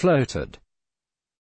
floated.